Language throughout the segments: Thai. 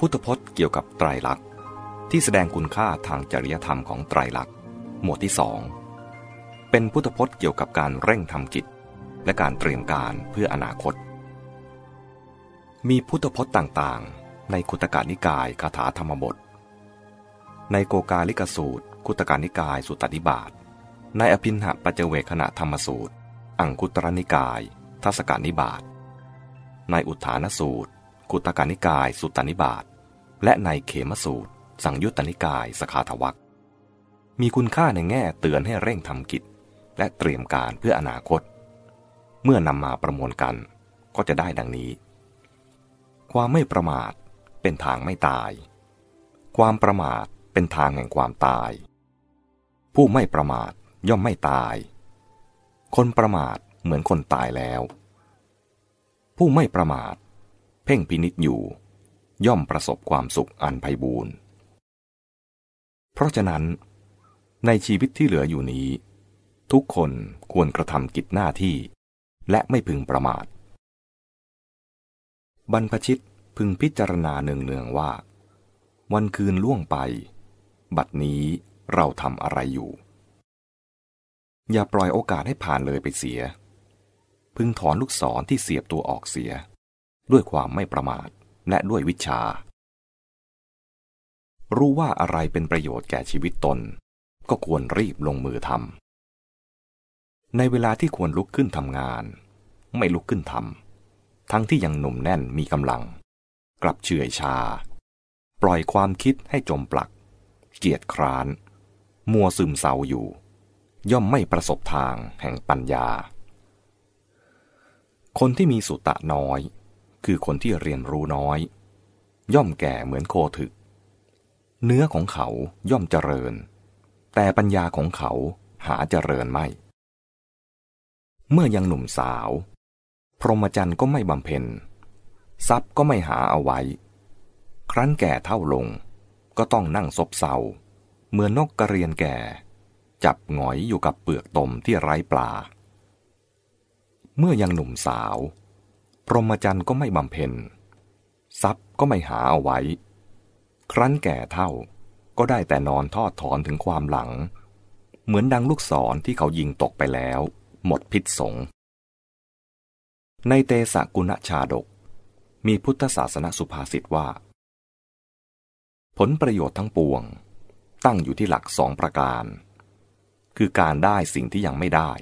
พุทธพจน์เกี่ยวกับไตรลักษณ์ที่แสดงคุณค่าทางจริยธรรมของไตรลักษณ์ หมวดที่สองเป็นพุทธพจน์เกี่ยวกับการเร่งทำกิจ และการเตรียมการเพื่ออนาคต มีพุทธพจน์ต่างๆ ในคุตกานิกายคาถาธรรมบท ในโกกาลิกสูตร คุตกานิกายสุตติบาต ในอภินหปัจเจเวคณะธรรมสูตร อังคุตรนิกาย ทัศกานิบาต ในอุทานสูตร กุตกานิกายสุตตนิบาตและในเขมสูตร สังยุตตนิกายสขาทวักมีคุณค่าในแง่เตือนให้เร่งทำกิจ และเตรียมการเพื่ออนาคต เมื่อนำมาประมวลกันก็จะได้ดังนี้ ความไม่ประมาทเป็นทางไม่ตาย ความประมาทเป็นทางแห่งความตาย ผู้ไม่ประมาทย่อมไม่ตาย คนประมาทเหมือนคนตายแล้ว ผู้ไม่ประมาท เพ่งพินิษอยู่ ย่อมประสบความสุขอันไพบูรณ์ เพราะฉะนั้น ในชีวิตที่เหลืออยู่นี้ ทุกคนควรกระทำกิจหน้าที่ และไม่พึงประมาท บรรพชิตพึงพิจารณาเนืองๆว่า วันคืนล่วงไป บัดนี้เราทำอะไรอยู่ อย่าปล่อยโอกาสให้ผ่านเลยไปเสีย พึงถอนลูกศรที่เสียบตัวออกเสีย ด้วยความไม่ประมาทและด้วยวิชา รู้ว่าอะไรเป็นประโยชน์แก่ชีวิตตน ก็ควรรีบลงมือทำในเวลาที่ควรลุกขึ้นทำงาน ไม่ลุกขึ้นทำทั้งที่ยังหนุ่มแน่นมีกำลัง กลับเฉื่อยชา ปล่อยความคิดให้จมปลัก เกียจคร้าน มัวซึมเศร้าอยู่ ย่อมไม่ประสบทางแห่งปัญญาคนที่มีสุตะน้อย คือคนที่เรียนรู้น้อย ย่อมแก่เหมือนโคถึก เนื้อของเขาย่อมเจริญ แต่ปัญญาของเขาหาเจริญไม่ เมื่อยังหนุ่มสาว พรหมจรรย์ก็ไม่บำเพ็ญ ทรัพย์ก็ไม่หาเอาไว้ ครั้นแก่เท่าลง ก็ต้องนั่งซบเซาเหมือนนกกระเรียนแก่ จับหงอยอยู่กับเปลือกตมที่ไร้ปลา เมื่อยังหนุ่มสาว พรหมจรรย์ก็ไม่บำเพ็ญ ทรัพย์ก็ไม่หาเอาไว้ ครั้นแก่เท่าก็ได้แต่นอนทอดถอนถึงความหลัง เหมือนดังลูกศรที่เขายิงตกไปแล้ว หมดพิษสง ในเตสะกุณชาดก มีพุทธศาสนสุภาษิตว่า ผลประโยชน์ทั้งปวง ตั้งอยู่ที่หลักสองประการ คือการได้สิ่งที่ยังไม่ได้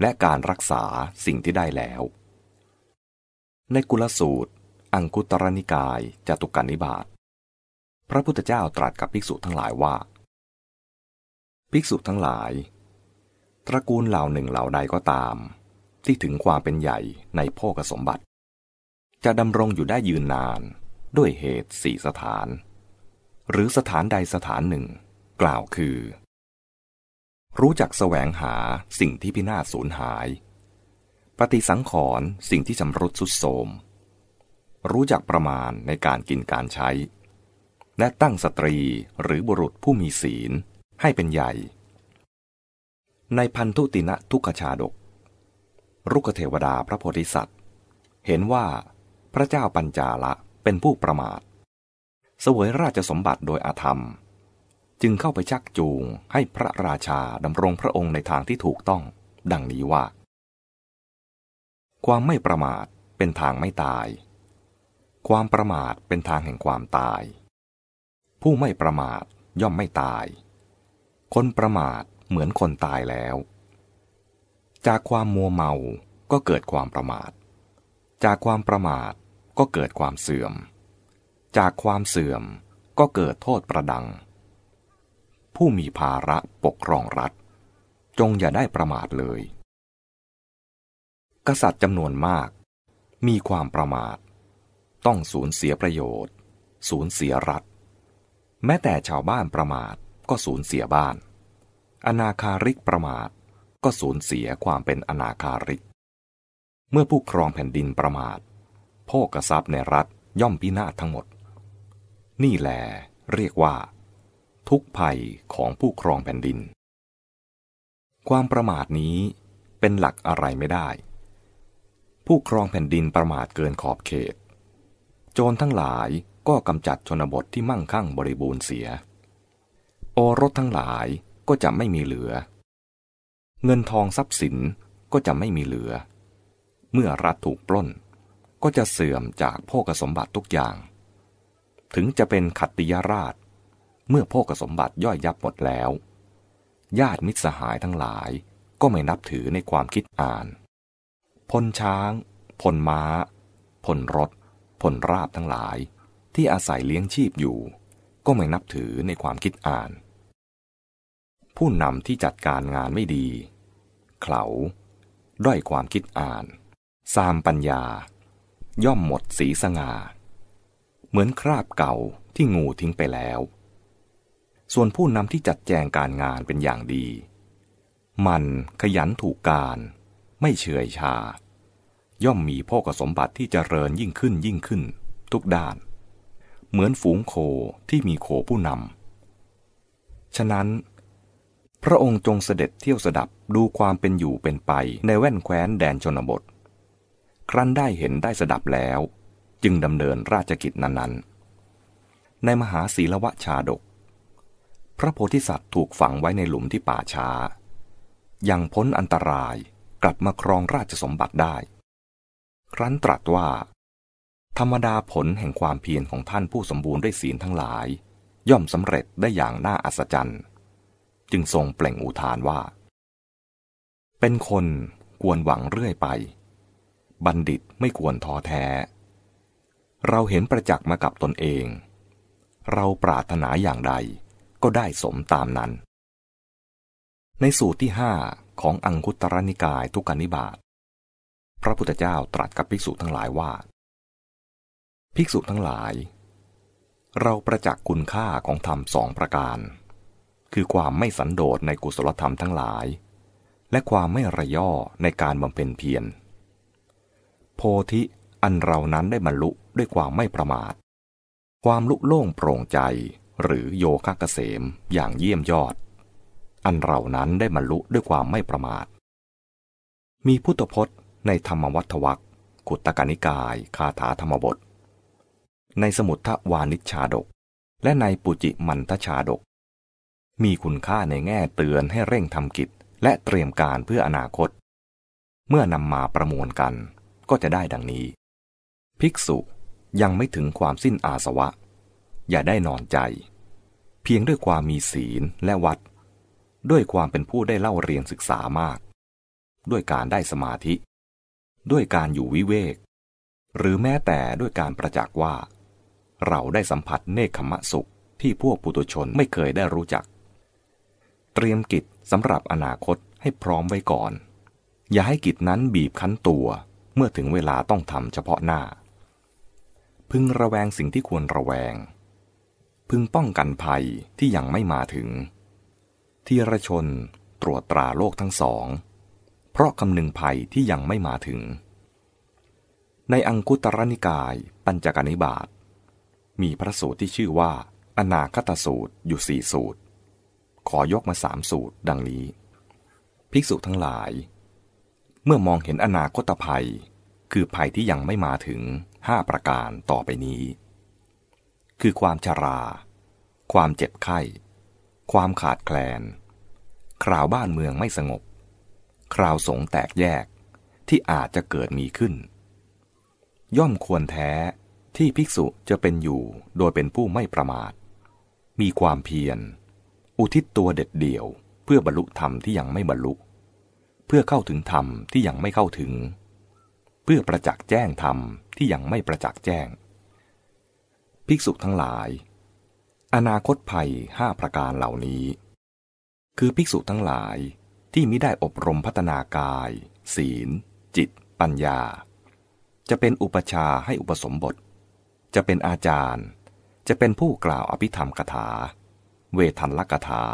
และการรักษาสิ่งที่ได้แล้ว ในกุลสูตร อังคุตรนิกายจตุกานิบาตพระพุทธเจ้าตรัสกับภิกษุทั้งหลายว่า ภิกษุทั้งหลาย ตระกูลเหล่าหนึ่งเหล่าใดก็ตาม ที่ถึงความเป็นใหญ่ในโภกสมบัติ จะดำรงอยู่ได้ยืนนานด้วยเหตุสี่สถาน หรือสถานใดสถานหนึ่ง กล่าวคือ รู้จักแสวงหาสิ่งที่พินาศสูญหาย ปฏิสังขรณ์สิ่งที่ชำรุดสุดโทมรู้จักประมาณในการกินการใช้ และตั้งสตรีหรือบุรุษผู้มีศีลให้เป็นใหญ่ ในพันธุตินะทุกขชาดก รุกเทวดาพระโพธิสัตว์ เห็นว่าพระเจ้าปัญจาละเป็นผู้ประมาทเสวยราชสมบัติโดยอาธรรม จึงเข้าไปชักจูงให้พระราชาดำรงพระองค์ในทางที่ถูกต้อง ดังนี้ว่า ความไม่ประมาทเป็นทางไม่ตาย ความประมาทเป็นทางแห่งความตาย ผู้ไม่ประมาทย่อมไม่ตาย คนประมาทเหมือนคนตายแล้ว จากความมัวเมาก็เกิดความประมาท จากความประมาทก็เกิดความเสื่อม จากความเสื่อมก็เกิดโทษประดัง ผู้มีภาระปกครองรัฐ จงอย่าได้ประมาทเลย กษัตริย์จำนวนมาก มีความประมาท ต้องสูญเสียประโยชน์ สูญเสียรัฐ แม้แต่ชาวบ้านประมาทก็สูญเสียบ้าน อนาคาริกประมาทก็สูญเสียความเป็นอนาคาริก เมื่อผู้ครองแผ่นดินประมาทโภกทรัพย์ในรัฐย่อมพินาศทั้งหมด นี่แหลเรียกว่า ทุกภัยของผู้ครองแผ่นดิน ความประมาทนี้เป็นหลักอะไรไม่ได้ ผู้ครองแผ่นดินประมาทเกินขอบเขต โจรทั้งหลายก็กำจัดชนบทที่มั่งคั่งบริบูรณ์เสีย โอรสทั้งหลายก็จะไม่มีเหลือ เงินทองทรัพย์สินก็จะไม่มีเหลือ เมื่อรัฐถูกปล้น ก็จะเสื่อมจากโภกสมบัติทุกอย่าง ถึงจะเป็นขัตติยราช เมื่อโภกสมบัติย่อยยับหมดแล้ว ญาติมิตรสหายทั้งหลายก็ไม่นับถือในความคิดอ่าน พลช้าง พลม้า พลรถ พลราบทั้งหลาย ที่อาศัยเลี้ยงชีพอยู่ ก็ไม่นับถือในความคิดอ่าน ผู้นำที่จัดการงานไม่ดี เขาด้อยความคิดอ่านซามปัญญา ย่อมหมดสีสงาเหมือนคราบเก่าที่งูทิ้งไปแล้ว ส่วนผู้นำที่จัดแจงการงานเป็นอย่างดี มันขยันถูกการ ไม่เฉยชา ย่อมมีพ่อกสมบัติที่เจริญยิ่งขึ้นยิ่งขึ้น ทุกด้าน เหมือนฝูงโคที่มีโคผู้นำ ฉะนั้น พระองค์จงเสด็จเที่ยวสดับดูความเป็นอยู่เป็นไปในแว่นแคว้นแดนชนบท ครั้นได้เห็นได้สดับแล้ว จึงดำเนินราชกิจนั้นๆ ในมหาศีลวชาดก พระโพธิสัตว์ถูกฝังไว้ในหลุมที่ป่าช้ายังพ้นอันตรายกลับมาครองราชสมบัติได้ ครั้นตรัสว่า ธรรมดาผลแห่งความเพียรของท่านผู้สมบูรณ์ด้วยศีลทั้งหลาย ย่อมสำเร็จได้อย่างน่าอัศจรรย์ จึงทรงเปล่งอุทานว่า เป็นคนควรหวังเรื่อยไป บัณฑิตไม่ควรท้อแท้ เราเห็นประจักษ์มากับตนเอง เราปรารถนาอย่างใดก็ได้สมตามนั้น ในสูตรที่ห้าของอังคุตรนิกายทุกกนิบาต พระพุทธเจ้าตรัสกับภิกษุทั้งหลายว่า ภิกษุทั้งหลาย เราประจักษ์คุณค่าของธรรมสองประการ คือความไม่สันโดษในกุศลธรรมทั้งหลาย และความไม่ระย่อในการบำเพ็ญเพียร โพธิอันเรานั้นได้บรรลุด้วยความไม่ประมาท ความลุโล่งโปร่งใจหรือโยคะเกษมอย่างเยี่ยมยอด อันเรานั้นได้บรรลุด้วยความไม่ประมาท มีพุทธพจน์ ในธรรมวัตวักขุตกนิกาย คาถาธรรมบท ในสมุททวานิชชาดก และในปุจิมันทชาดก มีคุณค่าในแง่เตือนให้เร่งทำกิจ และเตรียมการเพื่ออนาคต เมื่อนำมาประมวลกันก็จะได้ดังนี้ ภิกษุยังไม่ถึงความสิ้นอาสวะ อย่าได้นอนใจ เพียงด้วยความมีศีลและวัด ด้วยความเป็นผู้ได้เล่าเรียนศึกษามาก ด้วยการได้สมาธิ ด้วยการอยู่วิเวก หรือแม้แต่ด้วยการประจักษ์ว่า เราได้สัมผัสเนคขมะสุขที่พวกปุตุชนไม่เคยได้รู้จัก เตรียมกิจสำหรับอนาคตให้พร้อมไว้ก่อน อย่าให้กิจนั้นบีบคั้นตัวเมื่อถึงเวลาต้องทำเฉพาะหน้า พึงระแวงสิ่งที่ควรระแวง พึงป้องกันภัยที่ยังไม่มาถึง ที่ระชนตรวจตราโลกทั้งสอง เพราะคำนึงภัยที่ยังไม่มาถึง ในอังคุตรนิกาย ปัญจกนิบาตมีพระสูตรที่ชื่อว่า อนาคตสูตรอยู่สี่สูตร ขอยกมาสามสูตรดังนี้ ภิกษุทั้งหลาย เมื่อมองเห็นอนาคตภัย คือภัยที่ยังไม่มาถึงห้าประการต่อไปนี้ คือความชรา ความเจ็บไข้ ความขาดแคลน คราวบ้านเมืองไม่สงบ คราวสงแตกแยกที่อาจจะเกิดมีขึ้น ย่อมควรแท้ที่ภิกษุจะเป็นอยู่โดยเป็นผู้ไม่ประมาท มีความเพียร อุทิศตัวเด็ดเดี่ยว เพื่อบรรลุธรรมที่ยังไม่บรรลุ เพื่อเข้าถึงธรรมที่ยังไม่เข้าถึง เพื่อประจักษ์แจ้งธรรมที่ยังไม่ประจักษ์แจ้ง ภิกษุทั้งหลาย อนาคตภัยห้าประการเหล่านี้ คือภิกษุทั้งหลาย ที่มิได้อบรมพัฒนากาย ศีล จิต ปัญญา จะเป็นอุปชาให้อุปสมบท จะเป็นอาจารย์ จะเป็นผู้กล่าวอภิธรรมคถา เวทันลกถา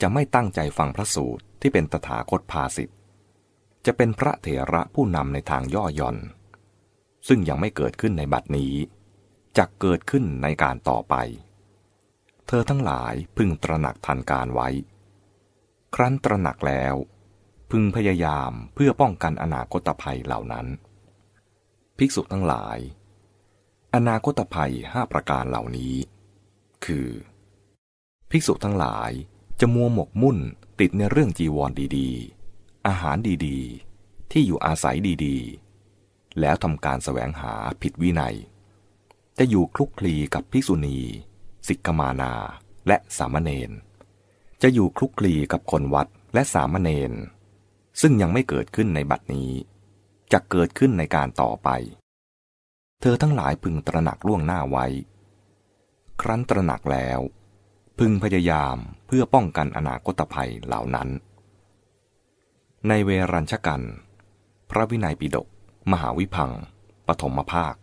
จะไม่ตั้งใจฟังพระสูตรที่เป็นตถาคตภาสิทธ์จะเป็นพระเถระผู้นำในทางย่อหย่อน ซึ่งยังไม่เกิดขึ้นในบัดนี้จะเกิดขึ้นในการต่อไป เธอทั้งหลายพึงตระหนักทันการไว้ ครั้นตระหนักแล้ว พึงพยายามเพื่อป้องกันอนาคตภัยเหล่านั้น ภิกษุทั้งหลาย อนาคตภัยห้าประการเหล่านี้ คือ ภิกษุทั้งหลายจะมัวหมกมุ่นติดในเรื่องจีวรดีๆ อาหารดีๆ ที่อยู่อาศัยดีๆ แล้วทำการแสวงหาผิดวินัย จะอยู่คลุกคลีกับภิกษุณีสิกขมานาและสามเณร จะอยู่คลุกคลีกับคนวัดและสามเณรซึ่งยังไม่เกิดขึ้นในบัดนี้ จะเกิดขึ้นในการต่อไป เธอทั้งหลายพึงตระหนักล่วงหน้าไว้ ครั้นตระหนักแล้ว พึงพยายามเพื่อป้องกันอนาคตภัยเหล่านั้น ในเวรัญชกัน พระวินัยปิฎกมหาวิพังปฐมภาค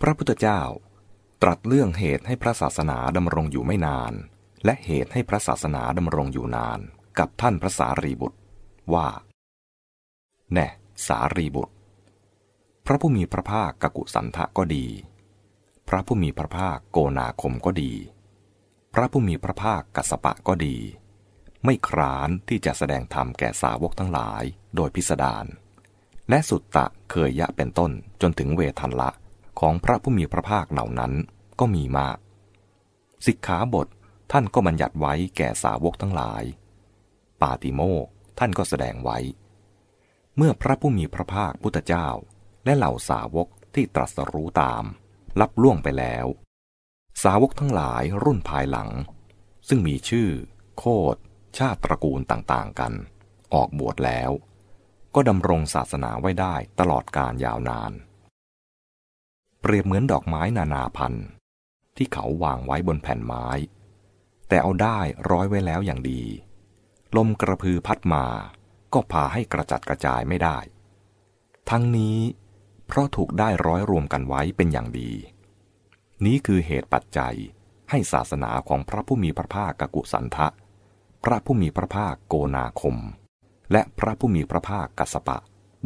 พระพุทธเจ้าตรัสเรื่องเหตุให้พระศาสนาดำรงอยู่ไม่นาน และเหตุให้พระศาสนาดำรงอยู่นานกับท่านพระสารีบุตรว่า แน่ สารีบุตร พระผู้มีพระภาคกกุสันทะก็ดี พระผู้มีพระภาคโกนาคมก็ดี พระผู้มีพระภาคกัสปะก็ดี ไม่คร้านที่จะแสดงธรรมแก่สาวกทั้งหลายโดยพิสดารและสุตตะเคยยะเป็นต้นจนถึงเวทันละของพระผู้มีพระภาคเหล่านั้นก็มีมาก สิกขาบท ท่านก็บัญญัติไว้แก่สาวกทั้งหลาย ปาติโมกท่านก็แสดงไว้ เมื่อพระผู้มีพระภาคพุทธเจ้า และเหล่าสาวกที่ตรัสรู้ตาม รับล่วงไปแล้ว สาวกทั้งหลายรุ่นภายหลัง ซึ่งมีชื่อ โคดชาติตระกูลต่างๆกัน ออกบวชแล้ว ก็ดำรงศาสนาไว้ได้ตลอดการยาวนาน เปรียบเหมือนดอกไม้นานาพันธุ์ ที่เขาวางไว้บนแผ่นไม้ แต่เอาได้ร้อยไว้แล้วอย่างดี ลมกระพือพัดมา ก็พาให้กระจัดกระจายไม่ได้ ทั้งนี้ เพราะถูกได้ร้อยรวมกันไว้เป็นอย่างดี นี้คือเหตุปัจจัยให้ศาสนาของพระผู้มีพระภาคกกุสันทะ พระผู้มีพระภาคโกนาคม และพระผู้มีพระภาคกัสปะ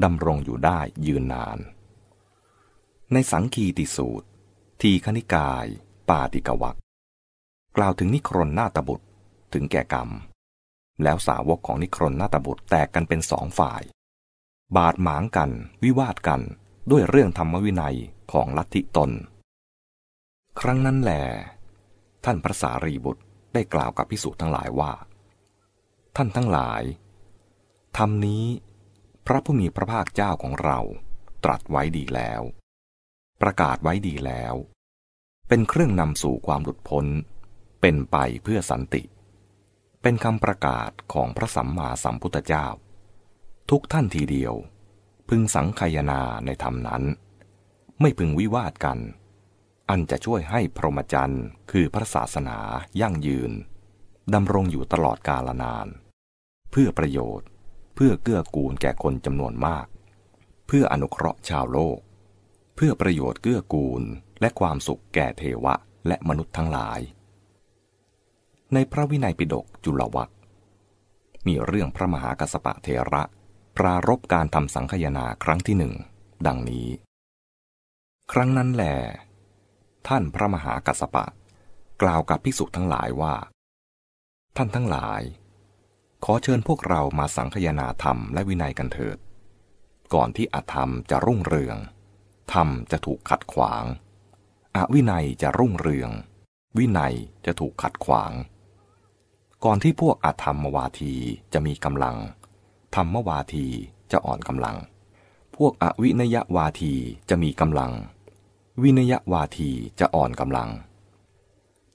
ดำรงอยู่ได้ยืนนาน ในสังคีติสูตร ทีคณิกาย ปาติกวัก กล่าวถึงนิครนนาตบุตรถึงแก่กรรม แล้วสาวกของนิครนนาตบุตรแตกกันเป็นสองฝ่าย บาดหมางกัน วิวาทกันด้วยเรื่องธรรมวินัยของลัทธิตน ครั้งนั้นแหลท่านพระสารีบุตรได้กล่าวกับพิสุทั้งหลายว่า ท่านทั้งหลายธรรมนี้ พระผู้มีพระภาคเจ้าของเราตรัสไว้ดีแล้ว ประกาศไว้ดีแล้ว เป็นเครื่องนำสู่ความหลุดพ้น เป็นไปเพื่อสันติ เป็นคำประกาศของพระสัมมาสัมพุทธเจ้า ทุกท่านทีเดียว พึงสังคายนาในธรรมนั้น ไม่พึงวิวาทกัน อันจะช่วยให้พรหมจรรย์คือพระศาสนายั่งยืนดำรงอยู่ตลอดกาลนาน เพื่อประโยชน์เพื่อเกื้อกูลแก่คนจำนวนมาก เพื่ออนุเคราะห์ชาวโลก เพื่อประโยชน์เกื้อกูลและความสุขแก่เทวะและมนุษย์ทั้งหลาย ในพระวินัยปิฎกจุลวัคมีเรื่องพระมหากัสปะเทระ ปรารบการทำสังคยนาครั้งที่หนึ่ง ดังนี้ ครั้งนั้นแหลท่านพระมหากัสปะ กล่าวกับภิกษุทั้งหลายว่า ท่านทั้งหลาย ขอเชิญพวกเรามาสังคยนาธรรมและวินัยกันเถิด ก่อนที่อธรรมจะรุ่งเรือง ธรรมจะถูกขัดขวาง อวินัยจะรุ่งเรือง วินัยจะถูกขัดขวาง ก่อนที่พวกอธรรมวาทีจะมีกำลัง ธรรมวาทีจะอ่อนกำลัง พวกอวินยวาทีจะมีกำลัง วินยวาทีจะอ่อนกำลัง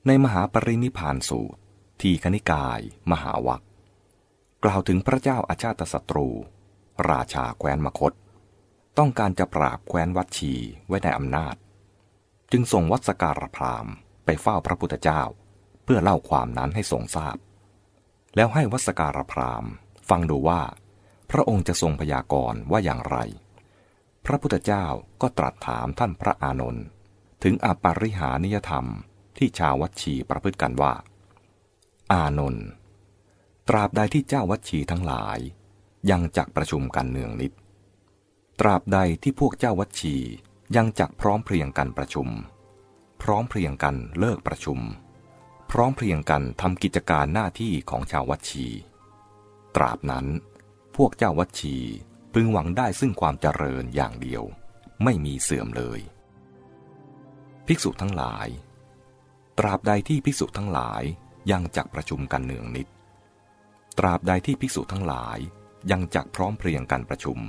ในมหาปรินิพานสูตร ทีคณิกาย มหาวัคกล่าวถึงพระเจ้าอาชาติศัตรู ราชาแคว้นมคต ต้องการจะปราบแคว้นวัดชีไว้ในอำนาจ จึงส่งวัสการพรามไปเฝ้าพระพุทธเจ้า เพื่อเล่าความนั้นให้ทรงทราบ แล้วให้วัสการพรามฟังดูว่า พระองค์จะทรงพยากรณ์ว่าอย่างไร พระพุทธเจ้าก็ตรัสถามท่านพระอานนท์ถึงอปาริหานิยธรรมที่ชาววัชีประพฤติกันว่า อานนท์ตราบใดที่เจ้าวัชีทั้งหลาย ยังจักประชุมกันเนืองนิด ตราบใดที่พวกเจ้าวัชียังจักพร้อมเพรียงกันประชุม พร้อมเพรียงกันเลิกประชุม พร้อมเพรียงกันทำกิจการหน้าที่ของชาววัดชี ตราบนั้น พวกเจ้าวัดชีพึงหวังได้ซึ่งความเจริญอย่างเดียว ไม่มีเสื่อมเลย ภิกษุทั้งหลาย ตราบใดที่ภิกษุทั้งหลายยังจักประชุมกันเนืองนิด ตราบใดที่ภิกษุทั้งหลายยังจักพร้อมเพรียงกันประชุม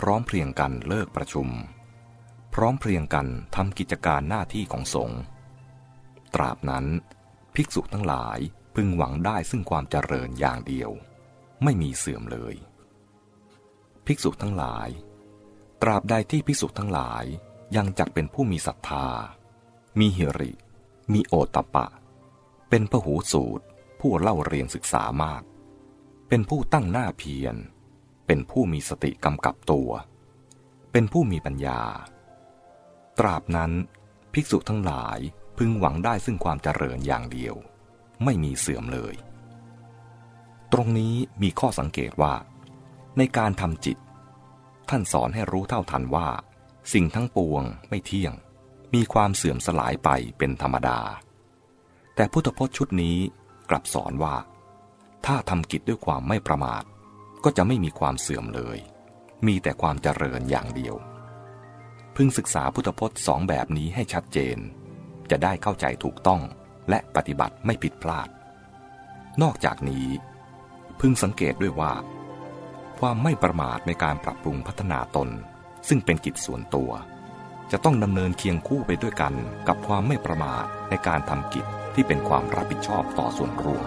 พร้อมเพรียงกันเลิกประชุม พร้อมเพรียงกันทำกิจการหน้าที่ของสงฆ์ตราบนั้น ภิกษุทั้งหลายพึงหวังได้ซึ่งความเจริญอย่างเดียว ไม่มีเสื่อมเลย ภิกษุทั้งหลาย ตราบใดที่ภิกษุทั้งหลายยังจักเป็นผู้มีศรัทธา มีหิริ มีโอตตะปะ เป็นพหูสูตร ผู้เล่าเรียนศึกษามาก เป็นผู้ตั้งหน้าเพียร เป็นผู้มีสติกำกับตัว เป็นผู้มีปัญญา ตราบนั้นภิกษุทั้งหลาย พึงหวังได้ซึ่งความเจริญอย่างเดียว ไม่มีเสื่อมเลย ตรงนี้มีข้อสังเกตว่า ในการทำจิต ท่านสอนให้รู้เท่าทันว่า สิ่งทั้งปวงไม่เที่ยง มีความเสื่อมสลายไปเป็นธรรมดา แต่พุทธพจน์ชุดนี้กลับสอนว่า ถ้าทำกิจด้วยความไม่ประมาท ก็จะไม่มีความเสื่อมเลย มีแต่ความเจริญอย่างเดียว พึงศึกษาพุทธพจน์สองแบบนี้ให้ชัดเจน จะได้เข้าใจถูกต้องและปฏิบัติไม่ผิดพลาด นอกจากนี้ พึงสังเกตด้วยว่า ความไม่ประมาทในการปรับปรุงพัฒนาตน ซึ่งเป็นกิจส่วนตัว จะต้องดำเนินเคียงคู่ไปด้วยกันกับความไม่ประมาทในการทำกิจที่เป็นความรับผิดชอบต่อส่วนรวม